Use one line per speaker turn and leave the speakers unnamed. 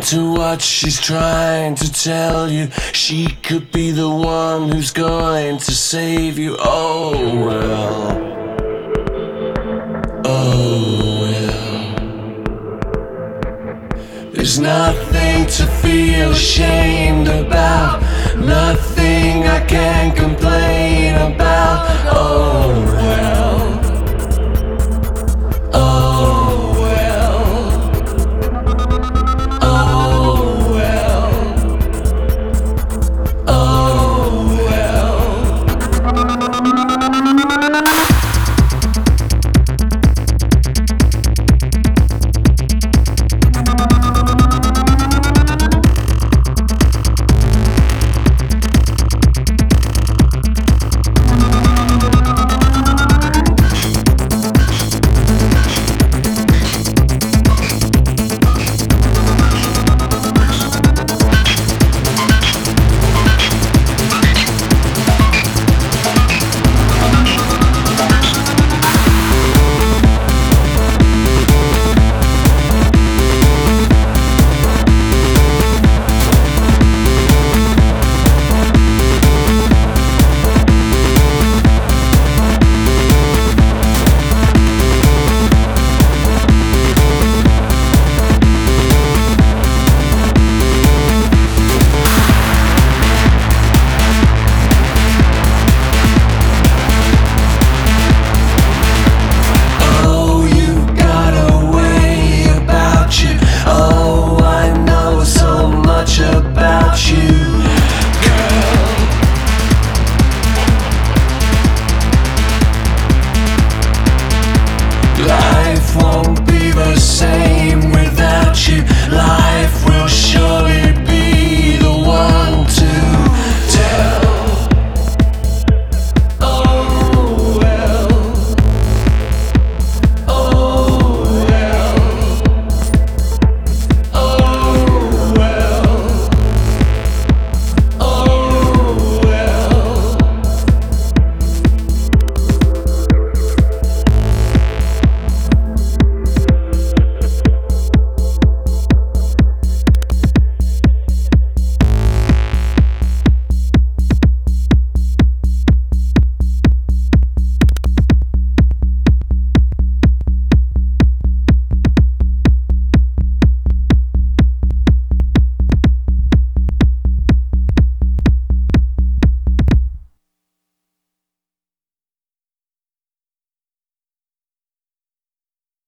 To what she's trying to tell you. She could be the one who's going to save you. Oh well. Oh well. There's nothing to feel ashamed about.